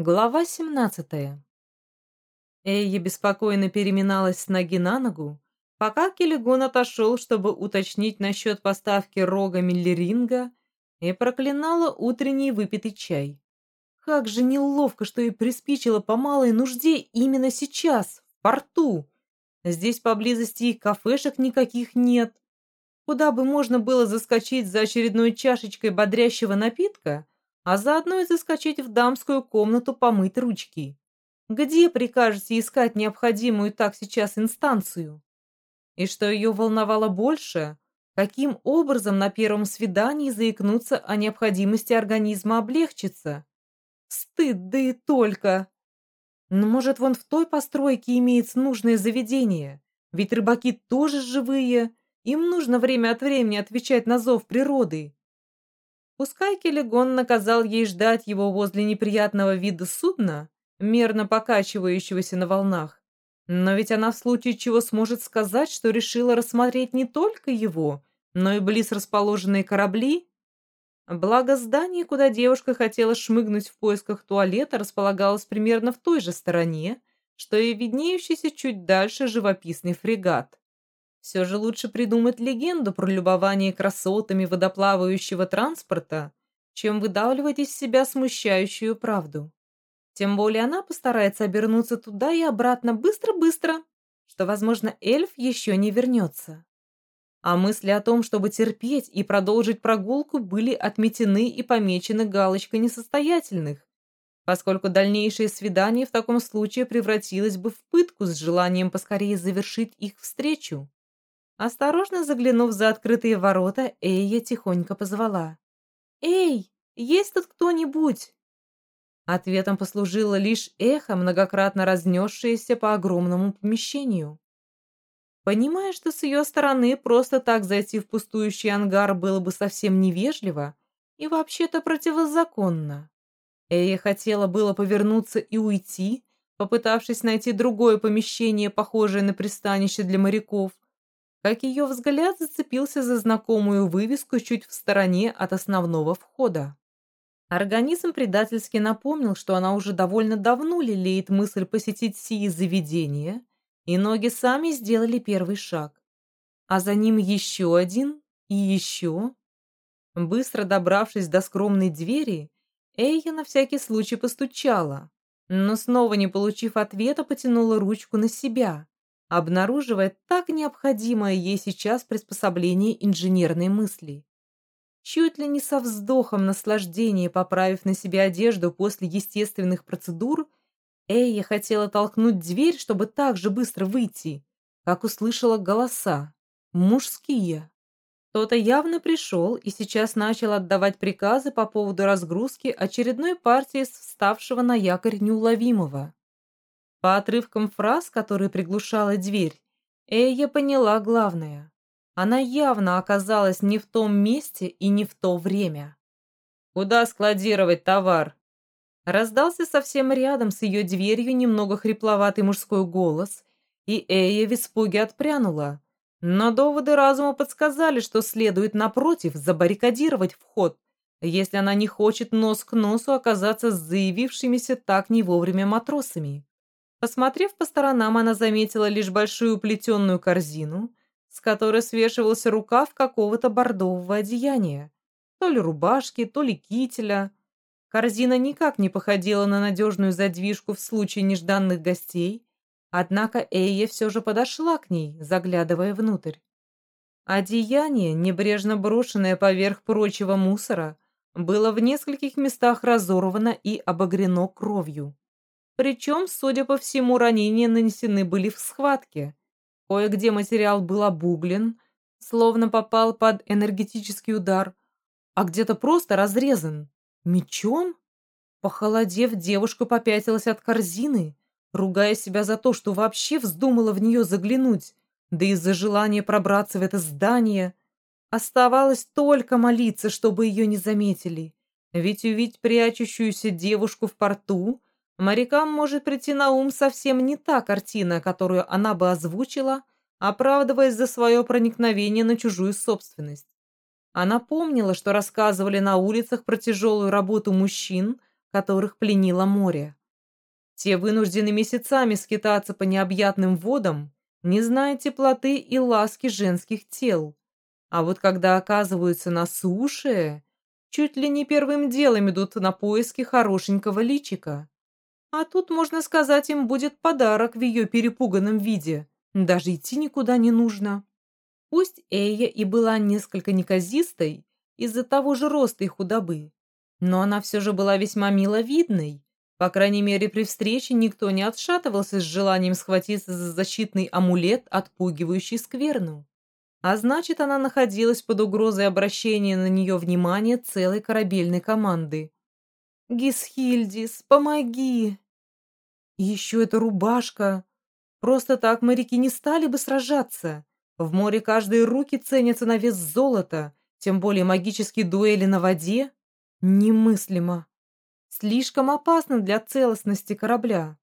Глава 17. Эйя беспокойно переминалась с ноги на ногу, пока Келегон отошел, чтобы уточнить насчет поставки рога Миллеринга и проклинала утренний выпитый чай. Как же неловко, что ей приспичило по малой нужде именно сейчас, в порту. Здесь поблизости и кафешек никаких нет. Куда бы можно было заскочить за очередной чашечкой бодрящего напитка – а заодно и заскочить в дамскую комнату помыть ручки. Где прикажете искать необходимую так сейчас инстанцию? И что ее волновало больше, каким образом на первом свидании заикнуться о необходимости организма облегчиться? Стыд, да и только! Но может, вон в той постройке имеется нужное заведение? Ведь рыбаки тоже живые, им нужно время от времени отвечать на зов природы. Пускай Келегон наказал ей ждать его возле неприятного вида судна, мерно покачивающегося на волнах, но ведь она в случае чего сможет сказать, что решила рассмотреть не только его, но и близ расположенные корабли. Благо здание, куда девушка хотела шмыгнуть в поисках туалета, располагалось примерно в той же стороне, что и виднеющийся чуть дальше живописный фрегат. Все же лучше придумать легенду про любование красотами водоплавающего транспорта, чем выдавливать из себя смущающую правду. Тем более она постарается обернуться туда и обратно быстро-быстро, что, возможно, эльф еще не вернется. А мысли о том, чтобы терпеть и продолжить прогулку, были отметены и помечены галочкой несостоятельных, поскольку дальнейшее свидание в таком случае превратилось бы в пытку с желанием поскорее завершить их встречу. Осторожно заглянув за открытые ворота, Эйя тихонько позвала. «Эй, есть тут кто-нибудь?» Ответом послужило лишь эхо, многократно разнесшееся по огромному помещению. Понимая, что с ее стороны просто так зайти в пустующий ангар было бы совсем невежливо и вообще-то противозаконно, Эя хотела было повернуться и уйти, попытавшись найти другое помещение, похожее на пристанище для моряков, как ее взгляд зацепился за знакомую вывеску чуть в стороне от основного входа. Организм предательски напомнил, что она уже довольно давно лелеет мысль посетить сие заведения, и ноги сами сделали первый шаг. А за ним еще один и еще. Быстро добравшись до скромной двери, Эйя на всякий случай постучала, но снова не получив ответа, потянула ручку на себя, обнаруживая так необходимое ей сейчас приспособление инженерной мысли. Чуть ли не со вздохом наслаждения, поправив на себе одежду после естественных процедур, Эйя хотела толкнуть дверь, чтобы так же быстро выйти, как услышала голоса. Мужские. Кто-то явно пришел и сейчас начал отдавать приказы по поводу разгрузки очередной партии вставшего на якорь неуловимого. По отрывкам фраз, которые приглушала дверь, Эйя поняла главное. Она явно оказалась не в том месте и не в то время. «Куда складировать товар?» Раздался совсем рядом с ее дверью немного хрипловатый мужской голос, и Эйя в испуге отпрянула. Но доводы разума подсказали, что следует, напротив, забаррикадировать вход, если она не хочет нос к носу оказаться с заявившимися так не вовремя матросами. Посмотрев по сторонам, она заметила лишь большую плетеную корзину, с которой свешивался рукав какого-то бордового одеяния. То ли рубашки, то ли кителя. Корзина никак не походила на надежную задвижку в случае нежданных гостей, однако Эйя все же подошла к ней, заглядывая внутрь. Одеяние, небрежно брошенное поверх прочего мусора, было в нескольких местах разорвано и обогрено кровью. Причем, судя по всему, ранения нанесены были в схватке. Кое-где материал был обуглен, словно попал под энергетический удар, а где-то просто разрезан. Мечом? Похолодев, девушка попятилась от корзины, ругая себя за то, что вообще вздумала в нее заглянуть, да из-за желания пробраться в это здание. Оставалось только молиться, чтобы ее не заметили. Ведь увидеть прячущуюся девушку в порту Морякам может прийти на ум совсем не та картина, которую она бы озвучила, оправдываясь за свое проникновение на чужую собственность. Она помнила, что рассказывали на улицах про тяжелую работу мужчин, которых пленило море. Те вынуждены месяцами скитаться по необъятным водам, не зная теплоты и ласки женских тел. А вот когда оказываются на суше, чуть ли не первым делом идут на поиски хорошенького личика. А тут, можно сказать, им будет подарок в ее перепуганном виде. Даже идти никуда не нужно. Пусть Эя и была несколько неказистой из-за того же роста и худобы, но она все же была весьма миловидной. По крайней мере, при встрече никто не отшатывался с желанием схватиться за защитный амулет, отпугивающий скверну. А значит, она находилась под угрозой обращения на нее внимания целой корабельной команды. «Гисхильдис, помоги!» Еще эта рубашка. Просто так моряки не стали бы сражаться. В море каждые руки ценятся на вес золота, тем более магические дуэли на воде. Немыслимо. Слишком опасно для целостности корабля.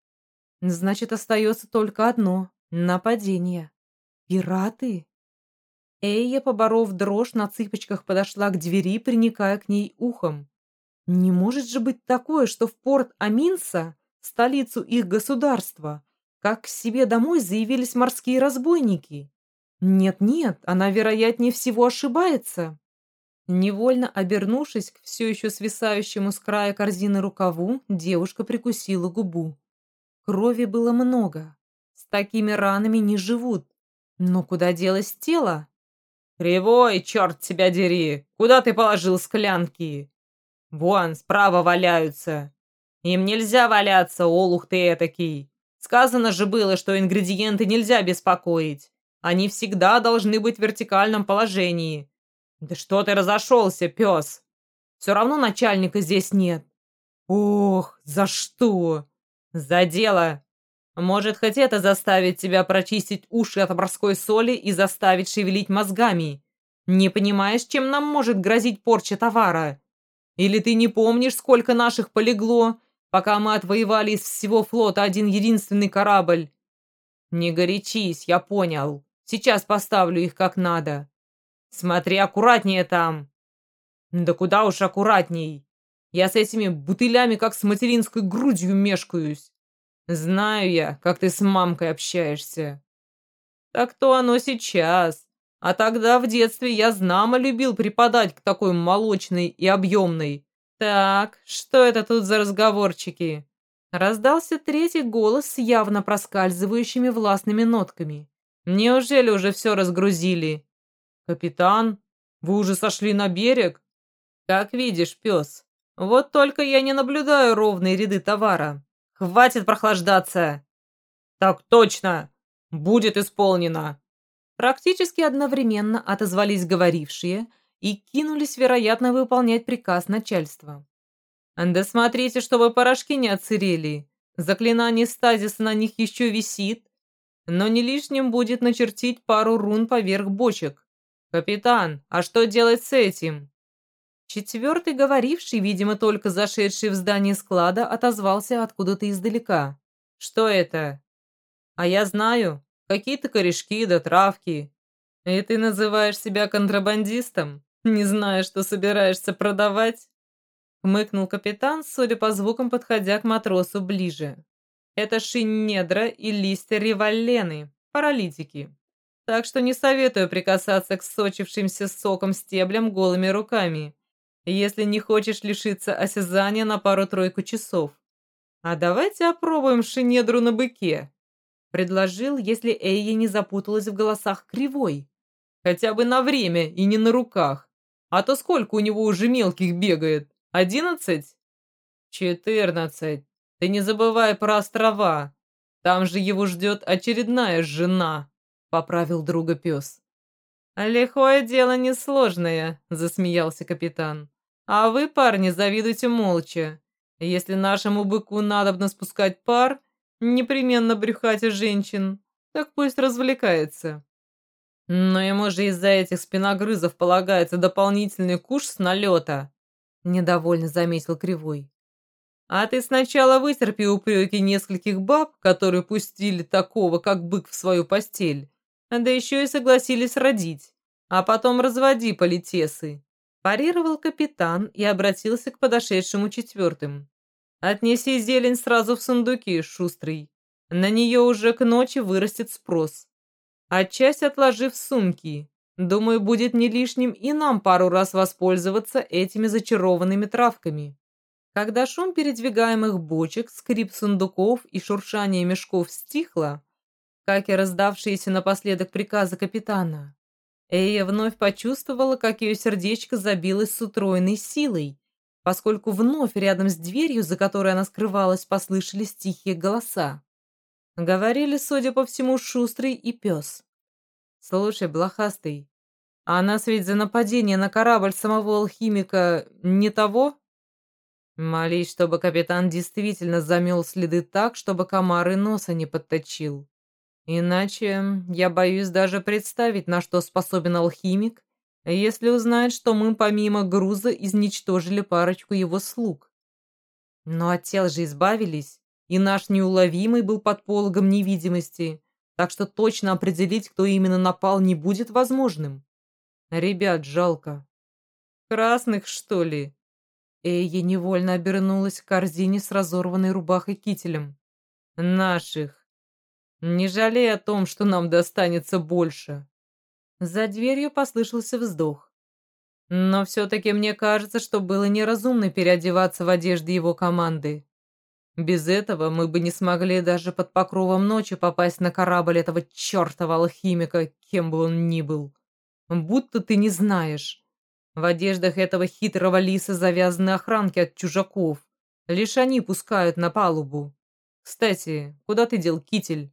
Значит, остается только одно — нападение. Пираты? Эйя, поборов дрожь, на цыпочках подошла к двери, приникая к ней ухом. Не может же быть такое, что в порт Аминса, столицу их государства, как к себе домой заявились морские разбойники. Нет-нет, она, вероятнее всего, ошибается. Невольно обернувшись к все еще свисающему с края корзины рукаву, девушка прикусила губу. Крови было много. С такими ранами не живут. Но куда делось тело? «Кривой, черт тебя дери! Куда ты положил склянки?» «Вон, справа валяются!» «Им нельзя валяться, олух ты этакий!» «Сказано же было, что ингредиенты нельзя беспокоить. Они всегда должны быть в вертикальном положении. Да что ты разошелся, пес? Все равно начальника здесь нет». «Ох, за что?» «За дело!» Может, хоть это заставит тебя прочистить уши от морской соли и заставить шевелить мозгами. Не понимаешь, чем нам может грозить порча товара? Или ты не помнишь, сколько наших полегло, пока мы отвоевали из всего флота один единственный корабль? Не горячись, я понял. Сейчас поставлю их как надо. Смотри аккуратнее там. Да куда уж аккуратней. Я с этими бутылями как с материнской грудью мешкаюсь. Знаю я, как ты с мамкой общаешься. Так то оно сейчас. А тогда в детстве я знамо любил преподать к такой молочной и объемной. Так, что это тут за разговорчики? Раздался третий голос с явно проскальзывающими властными нотками. Неужели уже все разгрузили? Капитан, вы уже сошли на берег? Как видишь, пес. Вот только я не наблюдаю ровные ряды товара. Хватит прохлаждаться!» «Так точно! Будет исполнено!» Практически одновременно отозвались говорившие и кинулись, вероятно, выполнять приказ начальства. «Да смотрите, чтобы порошки не отсырели. Заклинание стазиса на них еще висит, но не лишним будет начертить пару рун поверх бочек. Капитан, а что делать с этим?» Четвертый говоривший, видимо, только зашедший в здание склада, отозвался откуда-то издалека. «Что это?» «А я знаю. Какие-то корешки да травки. И ты называешь себя контрабандистом, не зная, что собираешься продавать?» Хмыкнул капитан, судя по звукам, подходя к матросу ближе. «Это шинедра и листья револены, паралитики. Так что не советую прикасаться к сочившимся соком стеблям голыми руками если не хочешь лишиться осязания на пару-тройку часов. А давайте опробуем шинедру на быке. Предложил, если Эйя не запуталась в голосах кривой. Хотя бы на время и не на руках. А то сколько у него уже мелких бегает? Одиннадцать? Четырнадцать. Ты не забывай про острова. Там же его ждет очередная жена, поправил друга пес. «Лихое дело несложное», — засмеялся капитан. А вы, парни, завидуйте молча. Если нашему быку надобно спускать пар, непременно брюхать женщин, так пусть развлекается. Но ему же из-за этих спиногрызов полагается дополнительный куш с налета, недовольно заметил Кривой. А ты сначала вытерпи упреки нескольких баб, которые пустили такого, как бык, в свою постель, да еще и согласились родить, а потом разводи политесы. Парировал капитан и обратился к подошедшему четвертым. Отнеси зелень сразу в сундуки, шустрый. На нее уже к ночи вырастет спрос. А часть отложи в сумки. Думаю, будет не лишним и нам пару раз воспользоваться этими зачарованными травками. Когда шум передвигаемых бочек, скрип сундуков и шуршание мешков стихло, как и раздавшиеся напоследок приказы капитана, Эя вновь почувствовала, как ее сердечко забилось с утроенной силой, поскольку вновь рядом с дверью, за которой она скрывалась, послышались тихие голоса. Говорили, судя по всему, Шустрый и пес. «Слушай, блохастый, а нас ведь за нападение на корабль самого алхимика не того?» Молись, чтобы капитан действительно замел следы так, чтобы комар и носа не подточил. Иначе я боюсь даже представить, на что способен алхимик, если узнает, что мы помимо груза изничтожили парочку его слуг. Но от тел же избавились, и наш неуловимый был под пологом невидимости, так что точно определить, кто именно напал, не будет возможным. Ребят, жалко. Красных, что ли? Эйя невольно обернулась к корзине с разорванной рубахой кителем. Наших. Не жалей о том, что нам достанется больше. За дверью послышался вздох. Но все-таки мне кажется, что было неразумно переодеваться в одежды его команды. Без этого мы бы не смогли даже под покровом ночи попасть на корабль этого чертова алхимика, кем бы он ни был. Будто ты не знаешь. В одеждах этого хитрого лиса завязаны охранки от чужаков. Лишь они пускают на палубу. Кстати, куда ты дел китель?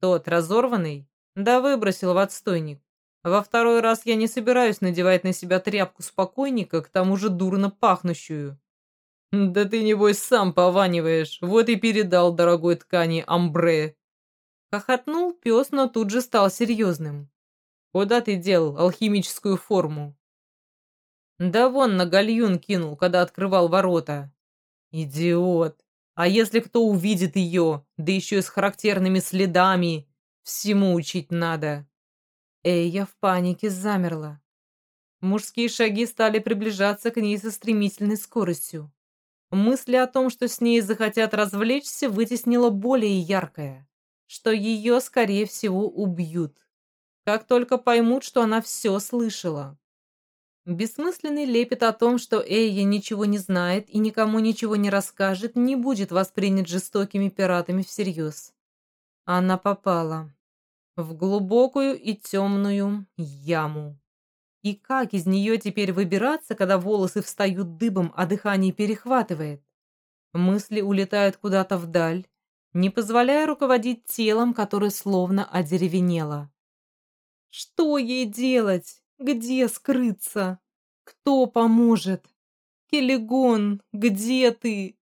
Тот разорванный? Да выбросил в отстойник. Во второй раз я не собираюсь надевать на себя тряпку спокойника, к тому же дурно пахнущую. Да ты, небось, сам пованиваешь, вот и передал дорогой ткани амбре. Хохотнул пес, но тут же стал серьезным. Куда ты дел алхимическую форму? Да вон на гальюн кинул, когда открывал ворота. Идиот. А если кто увидит ее, да еще и с характерными следами, всему учить надо. Эйя в панике замерла. Мужские шаги стали приближаться к ней со стремительной скоростью. Мысли о том, что с ней захотят развлечься, вытеснила более яркое, что ее, скорее всего, убьют. Как только поймут, что она все слышала. Бессмысленный лепет о том, что Эйя ничего не знает и никому ничего не расскажет, не будет воспринят жестокими пиратами всерьез. Она попала в глубокую и темную яму. И как из нее теперь выбираться, когда волосы встают дыбом, а дыхание перехватывает? Мысли улетают куда-то вдаль, не позволяя руководить телом, которое словно одеревенело. Что ей делать? Где скрыться? Кто поможет? Келегон, где ты?